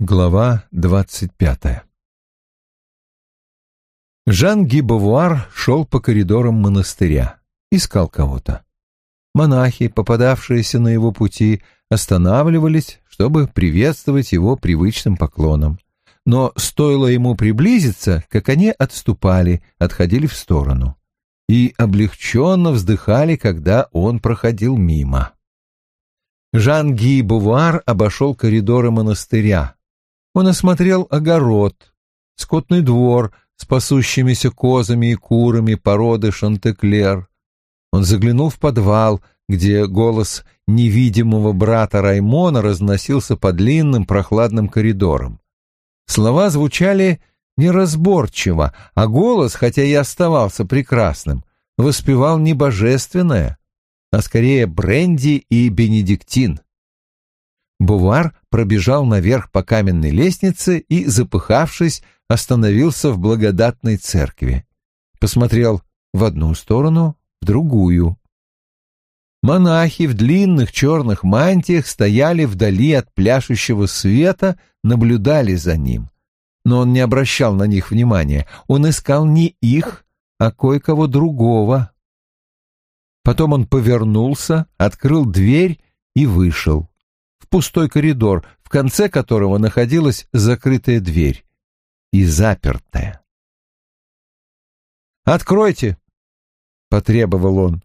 Глава двадцать пятая Жан Гибовуар шел по коридорам монастыря, искал кого-то. Монахи, попадавшиеся на его пути, останавливались, чтобы приветствовать его привычным поклоном. Но стоило ему приблизиться, как они отступали, отходили в сторону. И облегченно вздыхали, когда он проходил мимо. Жан Ги Бувуар обошел коридоры монастыря, он осмотрел огород, скотный двор с пасущимися козами и курами породы Шантеклер. Он заглянул в подвал, где голос невидимого брата Раймона разносился по длинным прохладным коридорам. Слова звучали неразборчиво, а голос, хотя и оставался прекрасным, воспевал не божественное, а скорее бренди и бенедиктин. Бувар пробежал наверх по каменной лестнице и, запыхавшись, остановился в благодатной церкви. Посмотрел в одну сторону, в другую. Монахи в длинных черных мантиях стояли вдали от пляшущего света, наблюдали за ним. Но он не обращал на них внимания. Он искал не их, а кое-кого другого. Потом он повернулся, открыл дверь и вышел пустой коридор, в конце которого находилась закрытая дверь и запертая. «Откройте!» — потребовал он.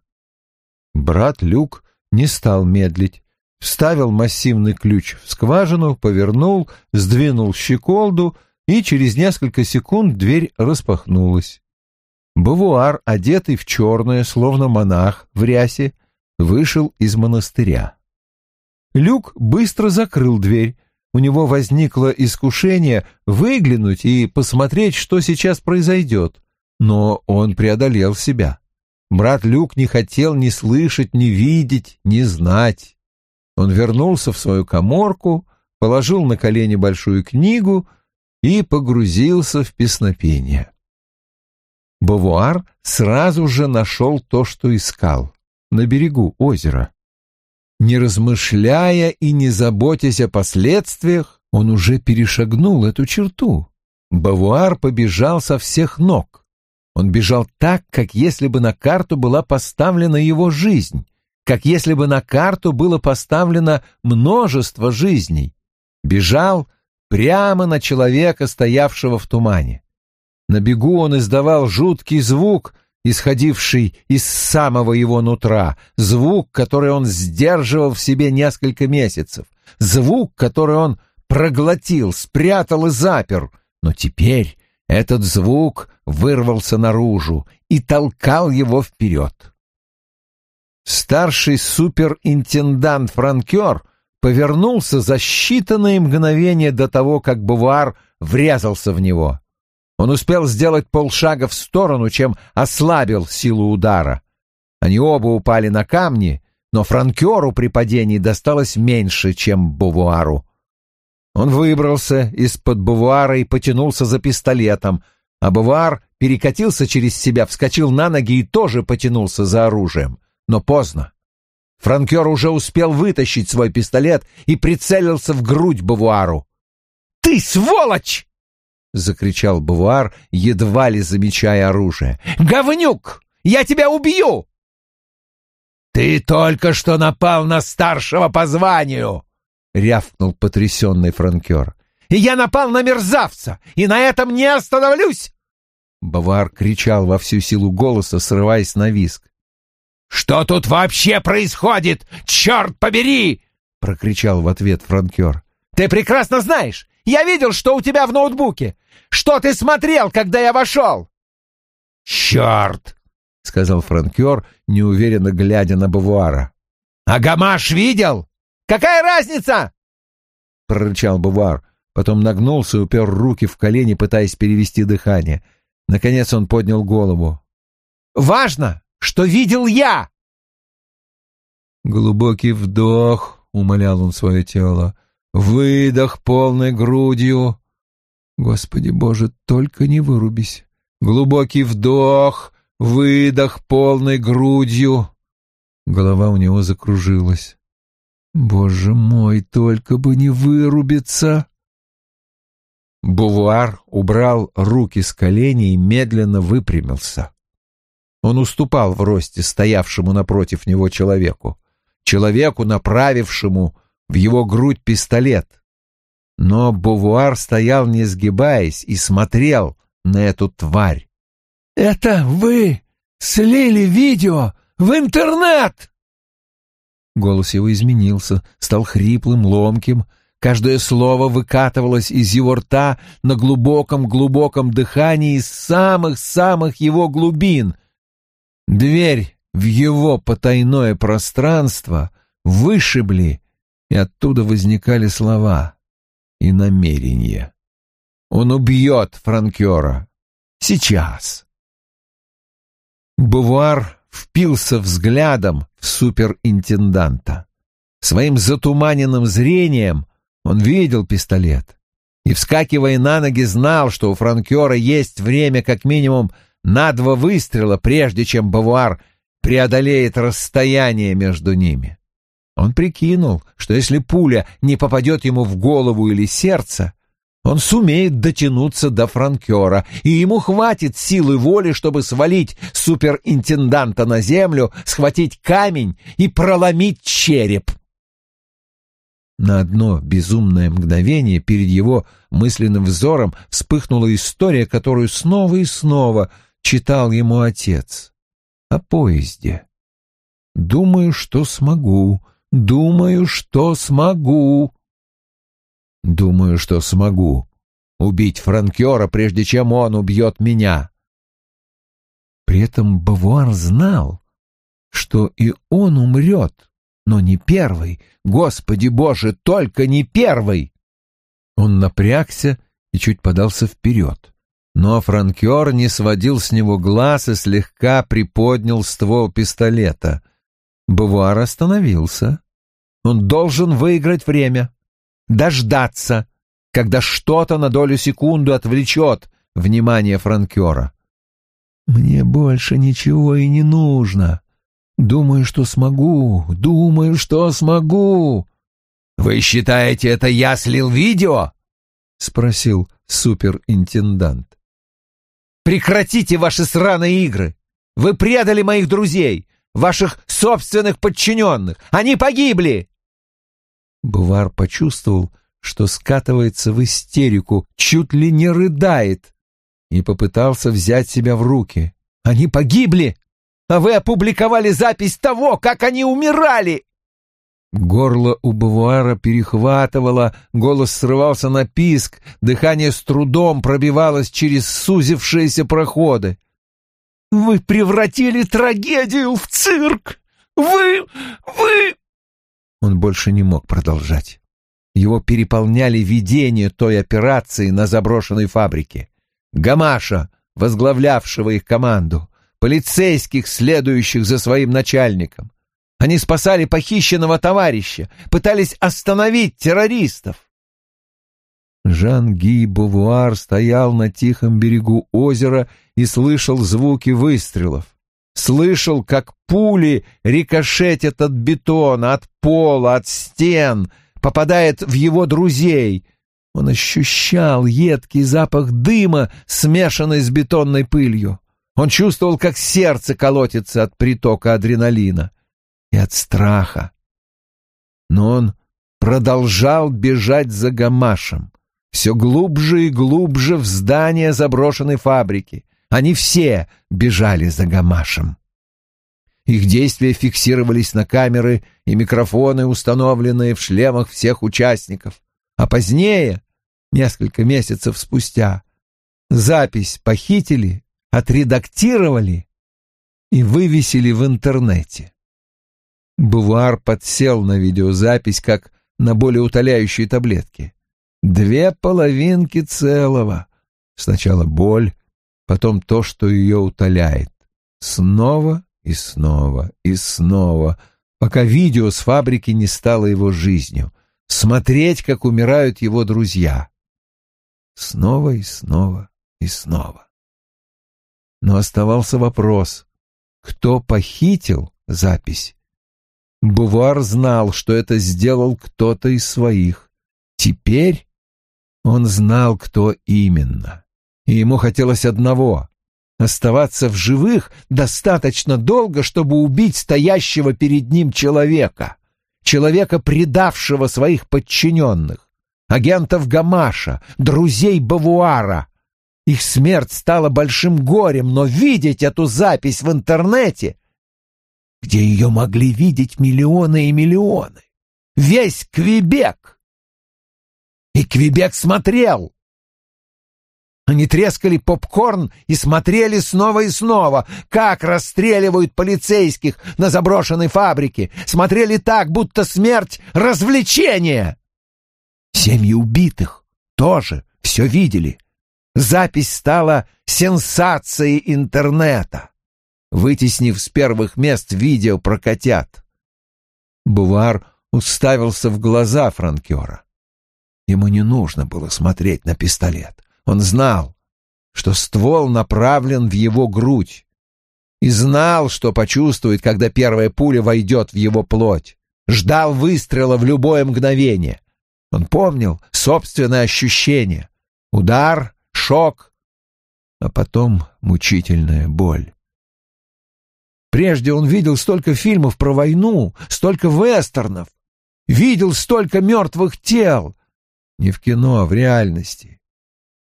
Брат Люк не стал медлить, вставил массивный ключ в скважину, повернул, сдвинул щеколду, и через несколько секунд дверь распахнулась. Бавуар, одетый в черное, словно монах в рясе, вышел из монастыря. Люк быстро закрыл дверь. У него возникло искушение выглянуть и посмотреть, что сейчас произойдет. Но он преодолел себя. Брат Люк не хотел ни слышать, ни видеть, ни знать. Он вернулся в свою коморку, положил на колени большую книгу и погрузился в песнопение. Бавуар сразу же нашел то, что искал, на берегу озера. Не размышляя и не заботясь о последствиях, он уже перешагнул эту черту. Бавуар побежал со всех ног. Он бежал так, как если бы на карту была поставлена его жизнь, как если бы на карту было поставлено множество жизней. Бежал прямо на человека, стоявшего в тумане. На бегу он издавал жуткий звук — исходивший из самого его нутра, звук, который он сдерживал в себе несколько месяцев, звук, который он проглотил, спрятал и запер, но теперь этот звук вырвался наружу и толкал его вперед. Старший суперинтендант Франкер повернулся за считанные мгновения до того, как Бувар врезался в него. Он успел сделать полшага в сторону, чем ослабил силу удара. Они оба упали на камни, но франкеру при падении досталось меньше, чем Бувуару. Он выбрался из-под Бувуара и потянулся за пистолетом, а Бувуар перекатился через себя, вскочил на ноги и тоже потянулся за оружием. Но поздно. Франкер уже успел вытащить свой пистолет и прицелился в грудь Бувуару. «Ты сволочь!» — закричал Бавуар, едва ли замечая оружие. «Говнюк! Я тебя убью!» «Ты только что напал на старшего по званию!» — рявкнул потрясенный франкер. «И я напал на мерзавца, и на этом не остановлюсь!» Бавар кричал во всю силу голоса, срываясь на виск. «Что тут вообще происходит? Черт побери!» — прокричал в ответ франкер. «Ты прекрасно знаешь, я видел, что у тебя в ноутбуке. Что ты смотрел, когда я вошел?» «Черт!» — сказал франкер, неуверенно глядя на Бавуара. «А Гамаш видел? Какая разница?» — прорычал Бавуар. Потом нагнулся и упер руки в колени, пытаясь перевести дыхание. Наконец он поднял голову. «Важно, что видел я!» Глубокий вдох, — умолял он свое тело. Выдох полной грудью. Господи Боже, только не вырубись. Глубокий вдох, выдох полной грудью. Голова у него закружилась. Боже мой, только бы не вырубиться. Бувуар убрал руки с коленей и медленно выпрямился. Он уступал в росте стоявшему напротив него человеку, человеку, направившему в его грудь пистолет. Но Бувуар стоял, не сгибаясь, и смотрел на эту тварь. «Это вы слили видео в интернет!» Голос его изменился, стал хриплым, ломким. Каждое слово выкатывалось из его рта на глубоком-глубоком дыхании из самых-самых его глубин. Дверь в его потайное пространство вышибли, и оттуда возникали слова и намерения. Он убьет франкера. Сейчас. Бувар впился взглядом в суперинтенданта. Своим затуманенным зрением он видел пистолет и, вскакивая на ноги, знал, что у франкера есть время как минимум на два выстрела, прежде чем Бавуар преодолеет расстояние между ними. Он прикинул, что если пуля не попадет ему в голову или сердце, он сумеет дотянуться до франкера, и ему хватит силы воли, чтобы свалить суперинтенданта на землю, схватить камень и проломить череп. На одно безумное мгновение перед его мысленным взором вспыхнула история, которую снова и снова читал ему отец. О поезде. «Думаю, что смогу. Думаю, что смогу». Думаю, что смогу убить франкера, прежде чем он убьет меня. При этом Бавуар знал, что и он умрет, но не первый. Господи Боже, только не первый! Он напрягся и чуть подался вперед. Но франкер не сводил с него глаз и слегка приподнял ствол пистолета. Бавуар остановился. Он должен выиграть время дождаться, когда что-то на долю секунду отвлечет внимание франкера. «Мне больше ничего и не нужно. Думаю, что смогу, думаю, что смогу». «Вы считаете, это я слил видео?» — спросил суперинтендант. «Прекратите ваши сраные игры! Вы предали моих друзей, ваших собственных подчиненных! Они погибли!» Бувар почувствовал, что скатывается в истерику, чуть ли не рыдает, и попытался взять себя в руки. «Они погибли, а вы опубликовали запись того, как они умирали!» Горло у Бавуара перехватывало, голос срывался на писк, дыхание с трудом пробивалось через сузившиеся проходы. «Вы превратили трагедию в цирк! Вы... вы...» Он больше не мог продолжать. Его переполняли видения той операции на заброшенной фабрике. Гамаша, возглавлявшего их команду, полицейских, следующих за своим начальником. Они спасали похищенного товарища, пытались остановить террористов. Жан-Ги Бувуар стоял на тихом берегу озера и слышал звуки выстрелов слышал, как пули рикошетят от бетона, от пола, от стен, попадает в его друзей. Он ощущал едкий запах дыма, смешанный с бетонной пылью. Он чувствовал, как сердце колотится от притока адреналина и от страха. Но он продолжал бежать за Гамашем, все глубже и глубже в здание заброшенной фабрики. Они все бежали за Гамашем. Их действия фиксировались на камеры и микрофоны, установленные в шлемах всех участников. А позднее, несколько месяцев спустя, запись похитили, отредактировали и вывесили в интернете. Бувар подсел на видеозапись, как на более утоляющие таблетки. Две половинки целого. Сначала боль, потом то, что ее утоляет. Снова и снова и снова, пока видео с фабрики не стало его жизнью. Смотреть, как умирают его друзья. Снова и снова и снова. Но оставался вопрос, кто похитил запись? Бувар знал, что это сделал кто-то из своих. Теперь Он знал, кто именно, и ему хотелось одного — оставаться в живых достаточно долго, чтобы убить стоящего перед ним человека, человека, предавшего своих подчиненных, агентов Гамаша, друзей Бавуара. Их смерть стала большим горем, но видеть эту запись в интернете, где ее могли видеть миллионы и миллионы, весь Квебек, и Квебек смотрел. Они трескали попкорн и смотрели снова и снова, как расстреливают полицейских на заброшенной фабрике. Смотрели так, будто смерть — развлечение. Семьи убитых тоже все видели. Запись стала сенсацией интернета, вытеснив с первых мест видео про котят. Бувар уставился в глаза франкера. Ему не нужно было смотреть на пистолет. Он знал, что ствол направлен в его грудь, и знал, что почувствует, когда первая пуля войдет в его плоть. Ждал выстрела в любое мгновение. Он помнил собственное ощущение. Удар, шок, а потом мучительная боль. Прежде он видел столько фильмов про войну, столько вестернов, видел столько мертвых тел, не в кино, а в реальности.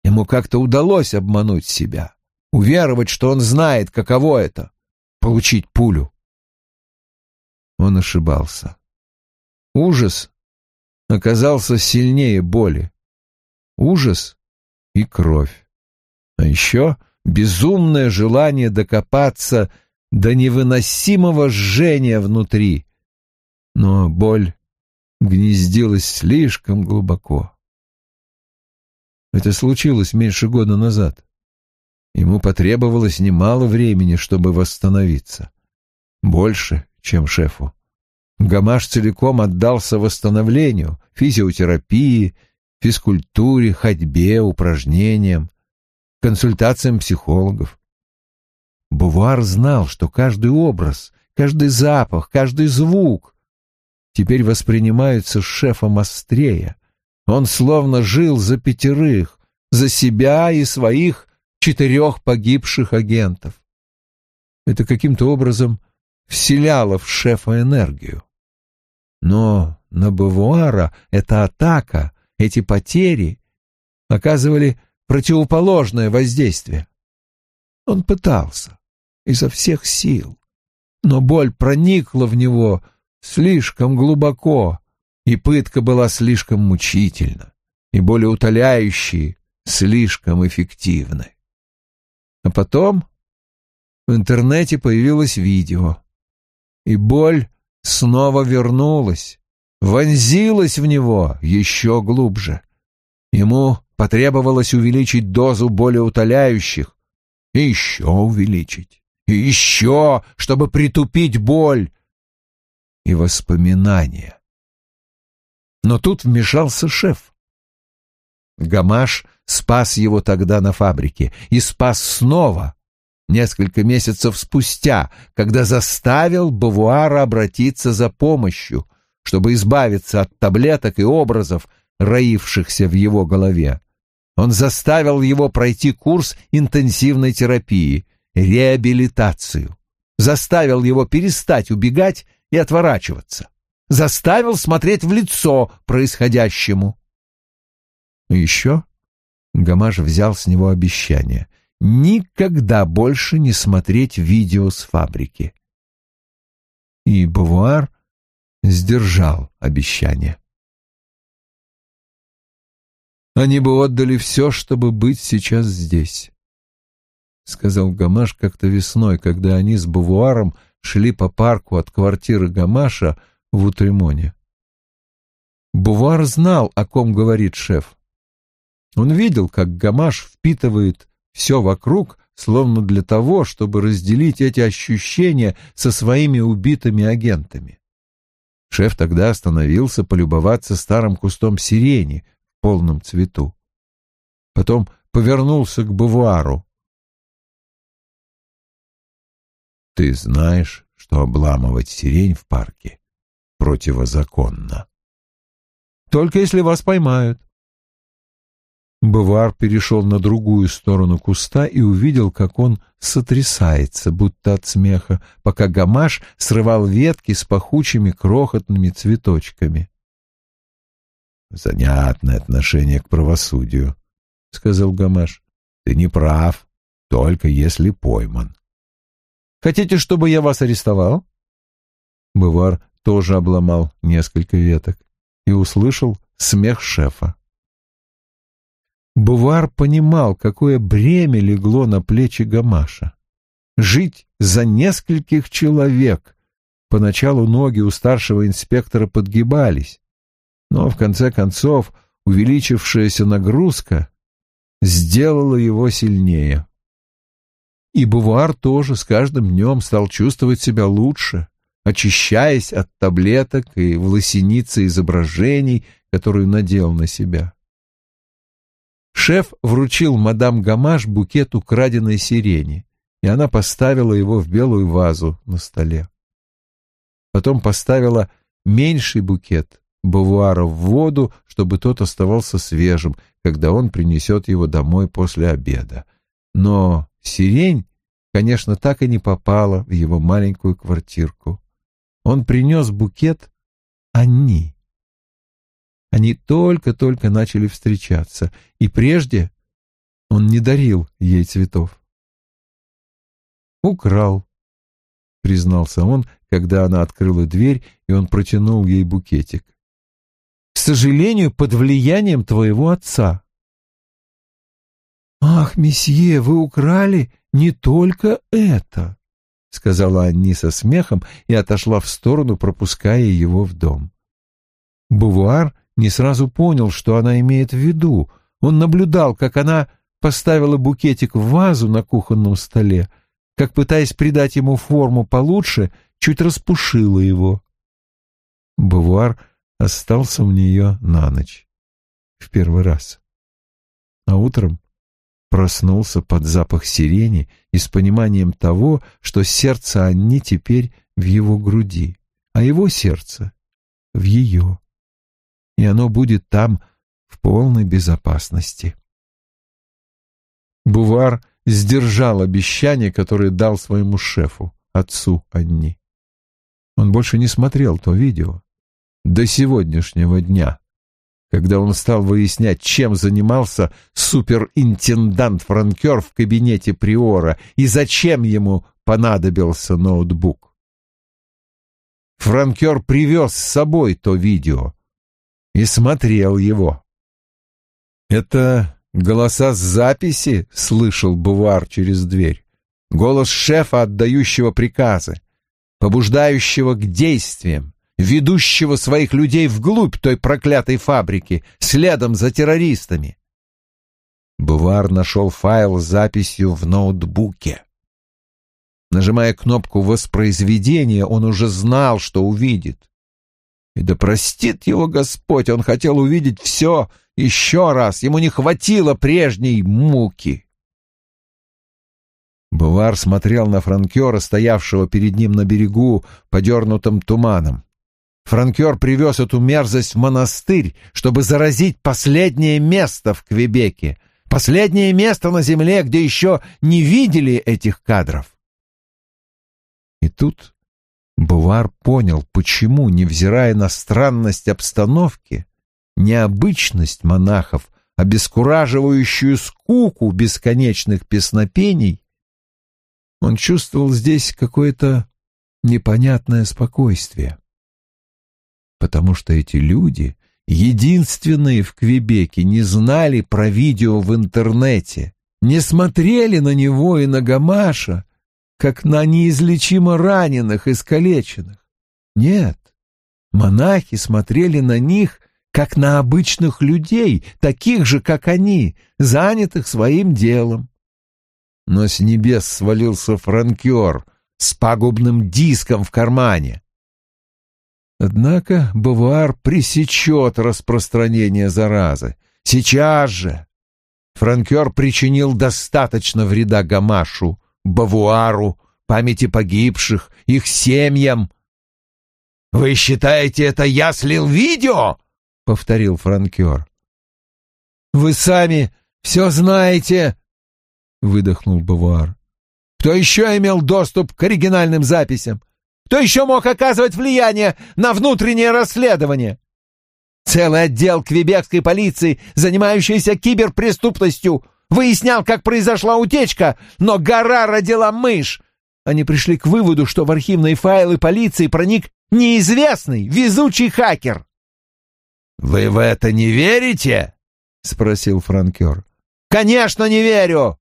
Ему как-то удалось обмануть себя, уверовать, что он знает, каково это — получить пулю. Он ошибался. Ужас оказался сильнее боли. Ужас и кровь. А еще безумное желание докопаться до невыносимого жжения внутри. Но боль гнездилась слишком глубоко. Это случилось меньше года назад. Ему потребовалось немало времени, чтобы восстановиться. Больше, чем шефу. Гамаш целиком отдался восстановлению, физиотерапии, физкультуре, ходьбе, упражнениям, консультациям психологов. Бувар знал, что каждый образ, каждый запах, каждый звук теперь воспринимаются шефом острее, он словно жил за пятерых, за себя и своих четырех погибших агентов. Это каким-то образом вселяло в шефа энергию. Но на Бавуара эта атака, эти потери оказывали противоположное воздействие. Он пытался изо всех сил, но боль проникла в него слишком глубоко, и пытка была слишком мучительна, и более утоляющей слишком эффективны. А потом в интернете появилось видео, и боль снова вернулась, вонзилась в него еще глубже. Ему потребовалось увеличить дозу более утоляющих, и еще увеличить, и еще, чтобы притупить боль и воспоминания. Но тут вмешался шеф. Гамаш спас его тогда на фабрике и спас снова, несколько месяцев спустя, когда заставил Бавуара обратиться за помощью, чтобы избавиться от таблеток и образов, роившихся в его голове. Он заставил его пройти курс интенсивной терапии, реабилитацию, заставил его перестать убегать и отворачиваться заставил смотреть в лицо происходящему. И еще Гамаш взял с него обещание никогда больше не смотреть видео с фабрики. И Бавуар сдержал обещание. Они бы отдали все, чтобы быть сейчас здесь, — сказал Гамаш как-то весной, когда они с Бавуаром шли по парку от квартиры Гамаша в Утремоне. Бувар знал, о ком говорит шеф. Он видел, как Гамаш впитывает все вокруг, словно для того, чтобы разделить эти ощущения со своими убитыми агентами. Шеф тогда остановился полюбоваться старым кустом сирени в полном цвету. Потом повернулся к Бувару. «Ты знаешь, что обламывать сирень в парке противозаконно. Только если вас поймают. Бавуар перешел на другую сторону куста и увидел, как он сотрясается, будто от смеха, пока гамаш срывал ветки с пахучими крохотными цветочками. «Занятное отношение к правосудию», — сказал гамаш. «Ты не прав, только если пойман». «Хотите, чтобы я вас арестовал?» Бавуар тоже обломал несколько веток и услышал смех шефа. Бувар понимал, какое бремя легло на плечи Гамаша. Жить за нескольких человек. Поначалу ноги у старшего инспектора подгибались, но в конце концов увеличившаяся нагрузка сделала его сильнее. И Бувар тоже с каждым днем стал чувствовать себя лучше, очищаясь от таблеток и власеницы изображений, которую надел на себя. Шеф вручил мадам Гамаш букет украденной сирени, и она поставила его в белую вазу на столе. Потом поставила меньший букет бавуара в воду, чтобы тот оставался свежим, когда он принесет его домой после обеда. Но сирень, конечно, так и не попала в его маленькую квартирку. Он принес букет Анни. Они только-только начали встречаться, и прежде он не дарил ей цветов. «Украл», — признался он, когда она открыла дверь, и он протянул ей букетик. «К сожалению, под влиянием твоего отца». «Ах, месье, вы украли не только это», — сказала Анни со смехом и отошла в сторону, пропуская его в дом. Бувуар не сразу понял, что она имеет в виду. Он наблюдал, как она поставила букетик в вазу на кухонном столе, как, пытаясь придать ему форму получше, чуть распушила его. Бавуар остался у нее на ночь. В первый раз. А утром проснулся под запах сирени и с пониманием того, что сердце Анни теперь в его груди, а его сердце в ее и оно будет там в полной безопасности. Бувар сдержал обещание, которое дал своему шефу, отцу Анни. Он больше не смотрел то видео. До сегодняшнего дня, когда он стал выяснять, чем занимался суперинтендант Франкер в кабинете Приора и зачем ему понадобился ноутбук. Франкер привез с собой то видео, и смотрел его. «Это голоса с записи?» — слышал Бувар через дверь. «Голос шефа, отдающего приказы, побуждающего к действиям, ведущего своих людей вглубь той проклятой фабрики, следом за террористами». Бувар нашел файл с записью в ноутбуке. Нажимая кнопку воспроизведения, он уже знал, что увидит. И да простит его Господь, он хотел увидеть все еще раз, ему не хватило прежней муки. Бувар смотрел на франкера, стоявшего перед ним на берегу, подернутым туманом. Франкер привез эту мерзость в монастырь, чтобы заразить последнее место в Квебеке, последнее место на земле, где еще не видели этих кадров. И тут Бувар понял, почему, невзирая на странность обстановки, необычность монахов, обескураживающую скуку бесконечных песнопений, он чувствовал здесь какое-то непонятное спокойствие. Потому что эти люди, единственные в Квебеке, не знали про видео в интернете, не смотрели на него и на Гамаша, как на неизлечимо раненых, искалеченных. Нет, монахи смотрели на них, как на обычных людей, таких же, как они, занятых своим делом. Но с небес свалился франкер с пагубным диском в кармане. Однако Бавуар пресечет распространение заразы. Сейчас же! Франкер причинил достаточно вреда Гамашу, Бавуару, памяти погибших, их семьям. «Вы считаете, это я слил видео?» — повторил франкер. «Вы сами все знаете!» — выдохнул Бавуар. «Кто еще имел доступ к оригинальным записям? Кто еще мог оказывать влияние на внутреннее расследование? Целый отдел квебекской полиции, занимающийся киберпреступностью, выяснял, как произошла утечка, но гора родила мышь. Они пришли к выводу, что в архивные файлы полиции проник неизвестный, везучий хакер. «Вы в это не верите?» — спросил франкер. «Конечно не верю!»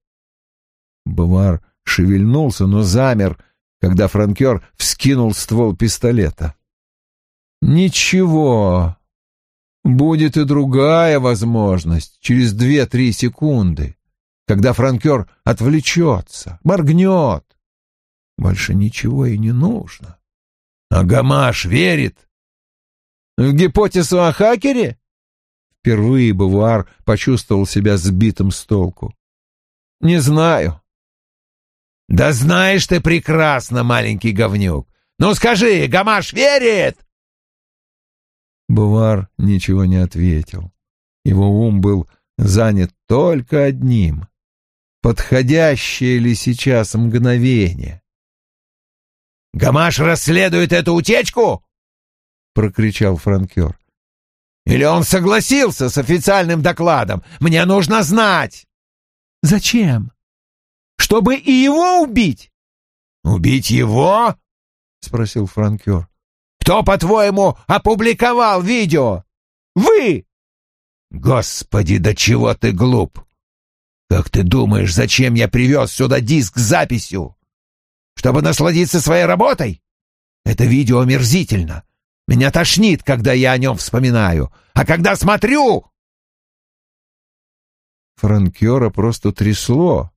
Бавар шевельнулся, но замер, когда франкер вскинул ствол пистолета. «Ничего, будет и другая возможность через две-три секунды, когда франкер отвлечется, моргнет. Больше ничего и не нужно. А Гамаш верит. В гипотезу о хакере? Впервые Бавуар почувствовал себя сбитым с толку. Не знаю. Да знаешь ты прекрасно, маленький говнюк. Ну скажи, Гамаш верит? Бувар ничего не ответил. Его ум был занят только одним. Подходящее ли сейчас мгновение? «Гамаш расследует эту утечку?» — прокричал франкер. «Или он согласился с официальным докладом? Мне нужно знать!» «Зачем? Чтобы и его убить?» «Убить его?» — спросил франкер. Кто, по-твоему, опубликовал видео? Вы! Господи, до чего ты глуп! Как ты думаешь, зачем я привез сюда диск с записью? Чтобы насладиться своей работой? Это видео омерзительно. Меня тошнит, когда я о нем вспоминаю. А когда смотрю... Франкера просто трясло.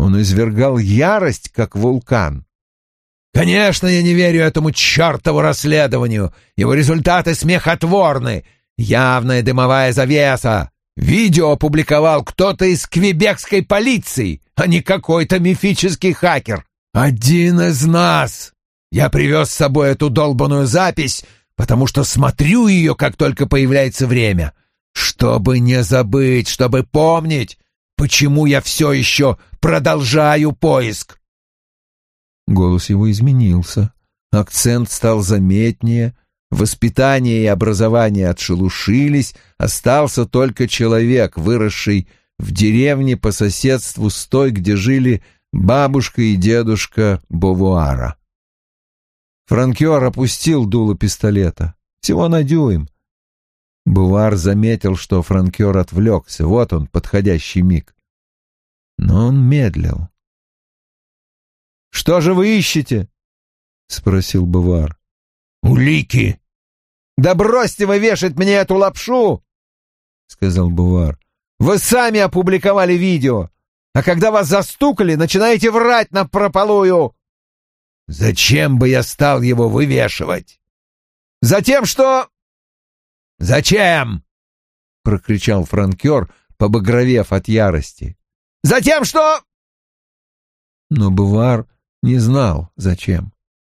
Он извергал ярость, как вулкан. Конечно, я не верю этому чертову расследованию. Его результаты смехотворны. Явная дымовая завеса. Видео опубликовал кто-то из квебекской полиции, а не какой-то мифический хакер. Один из нас. Я привез с собой эту долбаную запись, потому что смотрю ее, как только появляется время. Чтобы не забыть, чтобы помнить, почему я все еще продолжаю поиск. Голос его изменился, акцент стал заметнее, воспитание и образование отшелушились, остался только человек, выросший в деревне по соседству с той, где жили бабушка и дедушка Бовуара. Франкер опустил дуло пистолета. Всего на дюйм. Бувар заметил, что франкер отвлекся. Вот он, подходящий миг. Но он медлил. Что же вы ищете? спросил Бувар. Улики. Да бросьте вы вешать мне эту лапшу, сказал Бувар. Вы сами опубликовали видео, а когда вас застукали, начинаете врать на прополую. Зачем бы я стал его вывешивать? Затем, что... Зачем? прокричал франкер, побагровев от ярости. Затем, что... Но Бувар не знал, зачем.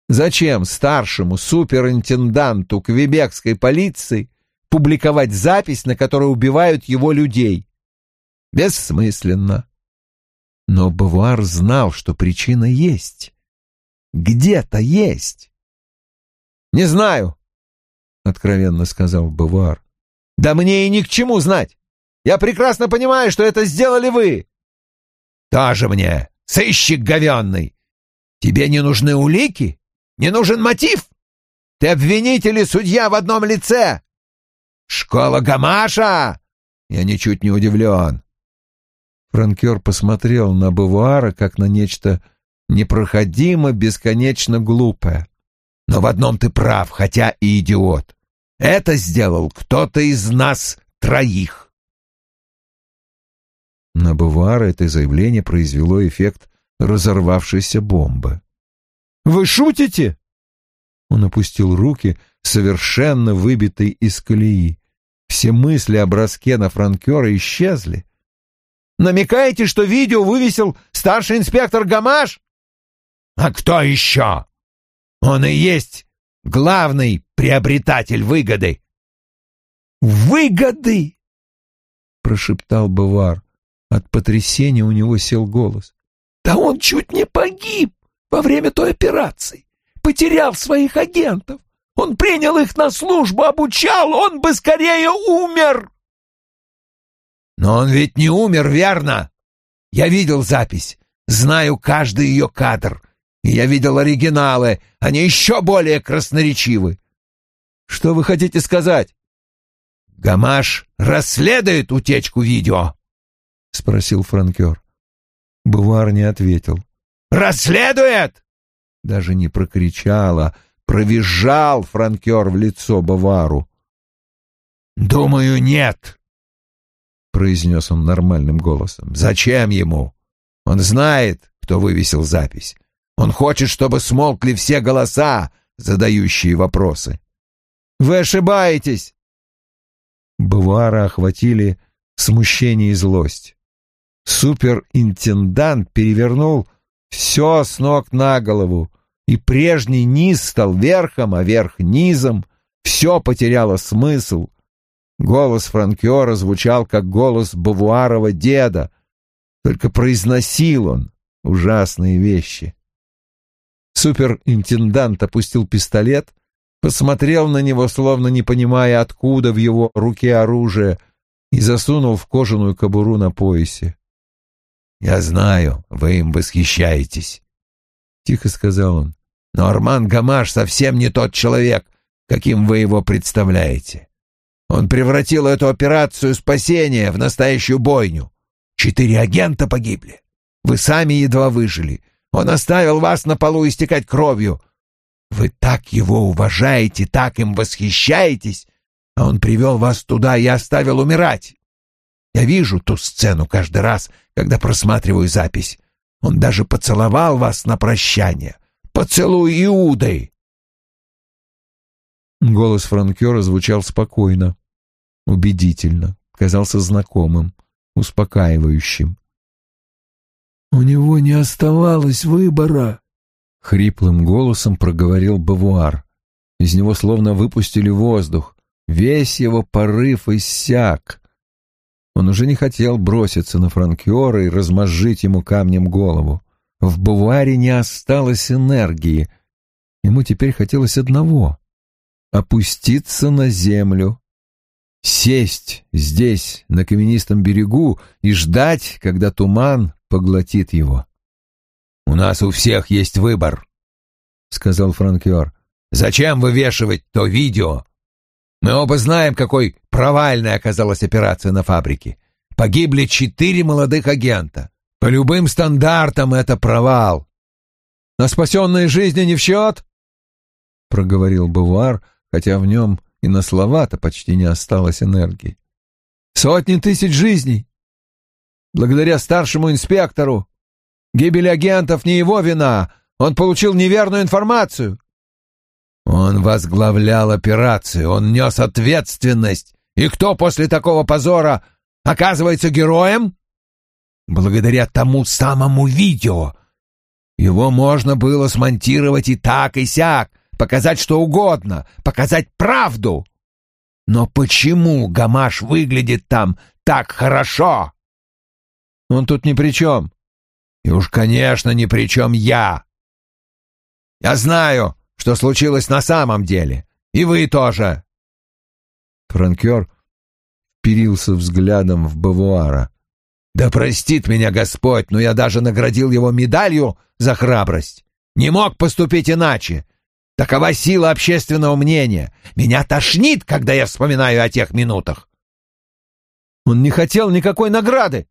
Зачем старшему суперинтенданту квебекской полиции публиковать запись, на которой убивают его людей? Бессмысленно. Но Бавуар знал, что причина есть. Где-то есть. «Не знаю», — откровенно сказал Бавуар. «Да мне и ни к чему знать. Я прекрасно понимаю, что это сделали вы». «Тоже мне, сыщик говенный. Тебе не нужны улики? Не нужен мотив? Ты обвинитель и судья в одном лице. Школа Гамаша? Я ничуть не удивлен. Франкер посмотрел на Бавуара как на нечто непроходимо, бесконечно глупое. Но в одном ты прав, хотя и идиот. Это сделал кто-то из нас троих. На Бавуара это заявление произвело эффект разорвавшейся бомбы. «Вы шутите?» Он опустил руки, совершенно выбитый из колеи. Все мысли о броске на франкера исчезли. «Намекаете, что видео вывесил старший инспектор Гамаш?» «А кто еще? Он и есть главный приобретатель выгоды». «Выгоды!» — прошептал Бавар. От потрясения у него сел голос. «Да он чуть не погиб во время той операции, потерял своих агентов. Он принял их на службу, обучал, он бы скорее умер!» «Но он ведь не умер, верно? Я видел запись, знаю каждый ее кадр, я видел оригиналы, они еще более красноречивы. Что вы хотите сказать?» «Гамаш расследует утечку видео?» — спросил франкер. Бувар не ответил. «Расследует!» Даже не прокричала, провизжал франкер в лицо Бавару. «Думаю, нет», — произнес он нормальным голосом. «Зачем ему? Он знает, кто вывесил запись. Он хочет, чтобы смолкли все голоса, задающие вопросы». «Вы ошибаетесь!» Бавара охватили смущение и злость суперинтендант перевернул все с ног на голову, и прежний низ стал верхом, а верх низом, все потеряло смысл. Голос франкера звучал, как голос Бавуарова деда, только произносил он ужасные вещи. Суперинтендант опустил пистолет, посмотрел на него, словно не понимая, откуда в его руке оружие, и засунул в кожаную кобуру на поясе. «Я знаю, вы им восхищаетесь», — тихо сказал он. «Но Арман Гамаш совсем не тот человек, каким вы его представляете. Он превратил эту операцию спасения в настоящую бойню. Четыре агента погибли. Вы сами едва выжили. Он оставил вас на полу истекать кровью. Вы так его уважаете, так им восхищаетесь, а он привел вас туда и оставил умирать. Я вижу ту сцену каждый раз, когда просматриваю запись. Он даже поцеловал вас на прощание. Поцелуй Иудой!» Голос франкера звучал спокойно, убедительно, казался знакомым, успокаивающим. «У него не оставалось выбора», — хриплым голосом проговорил Бавуар. Из него словно выпустили воздух. Весь его порыв иссяк. Он уже не хотел броситься на франкера и размозжить ему камнем голову. В буваре не осталось энергии. Ему теперь хотелось одного — опуститься на землю, сесть здесь, на каменистом берегу, и ждать, когда туман поглотит его. «У нас у всех есть выбор», — сказал франкер. «Зачем вывешивать то видео, мы оба знаем, какой провальной оказалась операция на фабрике. Погибли четыре молодых агента. По любым стандартам это провал. Но спасенные жизни не в счет, — проговорил Бувар, хотя в нем и на слова-то почти не осталось энергии. Сотни тысяч жизней. Благодаря старшему инспектору. Гибель агентов не его вина. Он получил неверную информацию. Он возглавлял операцию, он нес ответственность. И кто после такого позора оказывается героем? Благодаря тому самому видео. Его можно было смонтировать и так, и сяк, показать что угодно, показать правду. Но почему Гамаш выглядит там так хорошо? Он тут ни при чем. И уж, конечно, ни при чем я. Я знаю, что случилось на самом деле. И вы тоже. Франкер вперился взглядом в Бавуара. «Да простит меня Господь, но я даже наградил его медалью за храбрость. Не мог поступить иначе. Такова сила общественного мнения. Меня тошнит, когда я вспоминаю о тех минутах». «Он не хотел никакой награды», —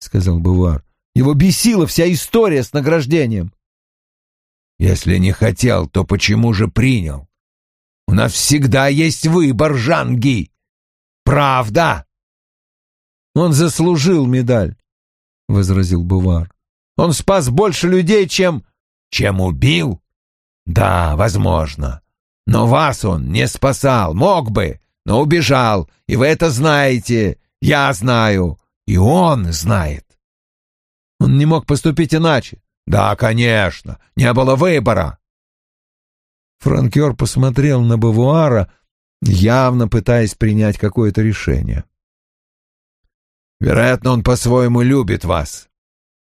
сказал Бувар. «Его бесила вся история с награждением. Если не хотел, то почему же принял? У нас всегда есть выбор, Жанги. Правда? Он заслужил медаль, — возразил Бувар. Он спас больше людей, чем... Чем убил? Да, возможно. Но вас он не спасал, мог бы, но убежал, и вы это знаете, я знаю, и он знает. Он не мог поступить иначе. «Да, конечно, не было выбора». Франкер посмотрел на Бавуара, явно пытаясь принять какое-то решение. Вероятно, он по-своему любит вас.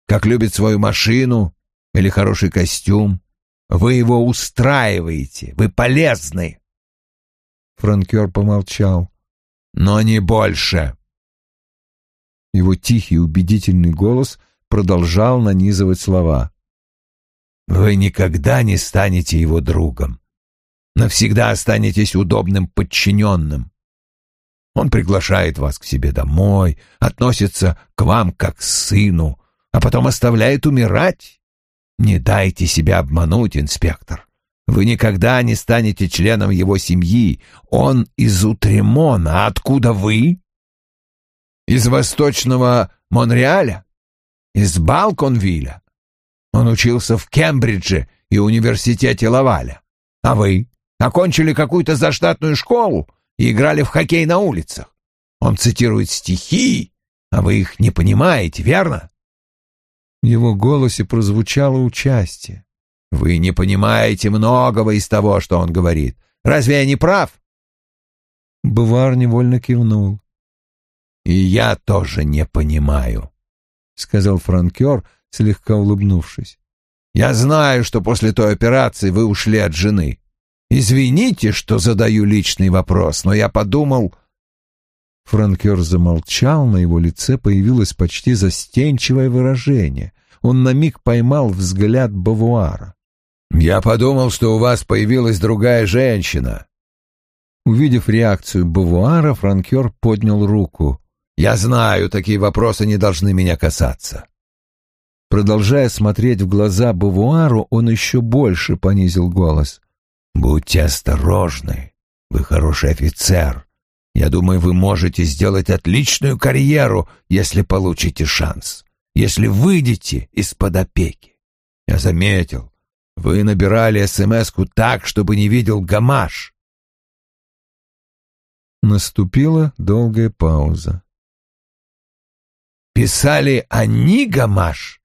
Как любит свою машину или хороший костюм. Вы его устраиваете, вы полезны. Франкер помолчал. Но не больше. Его тихий убедительный голос продолжал нанизывать слова. Вы никогда не станете его другом. Навсегда останетесь удобным подчиненным. Он приглашает вас к себе домой, относится к вам как к сыну, а потом оставляет умирать. Не дайте себя обмануть, инспектор. Вы никогда не станете членом его семьи. Он из Утремона. А откуда вы? Из восточного Монреаля? Из Балконвилля? Он учился в Кембридже и университете Лаваля. А вы? Окончили какую-то заштатную школу и играли в хоккей на улицах. Он цитирует стихи, а вы их не понимаете, верно? В его голосе прозвучало участие. Вы не понимаете многого из того, что он говорит. Разве я не прав? Бувар невольно кивнул. И я тоже не понимаю, сказал франкер, слегка улыбнувшись. Я знаю, что после той операции вы ушли от жены. Извините, что задаю личный вопрос, но я подумал... Франкер замолчал, на его лице появилось почти застенчивое выражение. Он на миг поймал взгляд Бавуара. «Я подумал, что у вас появилась другая женщина». Увидев реакцию Бавуара, Франкер поднял руку. «Я знаю, такие вопросы не должны меня касаться». Продолжая смотреть в глаза Бавуару, он еще больше понизил голос. «Будьте осторожны. Вы хороший офицер. Я думаю, вы можете сделать отличную карьеру, если получите шанс, если выйдете из-под опеки. Я заметил, вы набирали СМС-ку так, чтобы не видел Гамаш. Наступила долгая пауза. «Писали они, Гамаш?»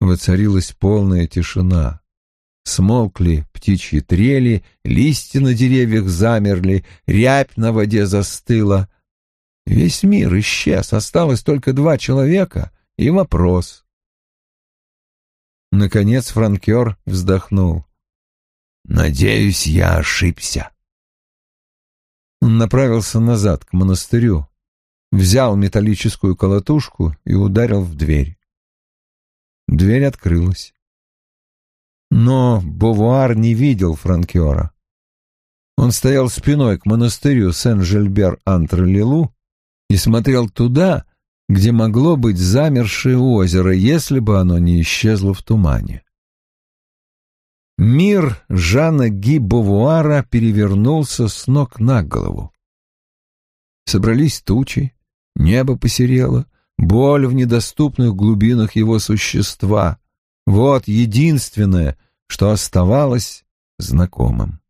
Воцарилась полная тишина. Смолкли птичьи трели, листья на деревьях замерли, рябь на воде застыла. Весь мир исчез, осталось только два человека и вопрос. Наконец франкер вздохнул. «Надеюсь, я ошибся». Он направился назад, к монастырю, взял металлическую колотушку и ударил в дверь. Дверь открылась. Но Бовуар не видел франкера. Он стоял спиной к монастырю Сен-Жильбер-Антр-Лилу и смотрел туда, где могло быть замершее озеро, если бы оно не исчезло в тумане. Мир Жана Ги Бовуара перевернулся с ног на голову. Собрались тучи, небо посерело, боль в недоступных глубинах его существа. Вот единственное, что оставалось знакомым.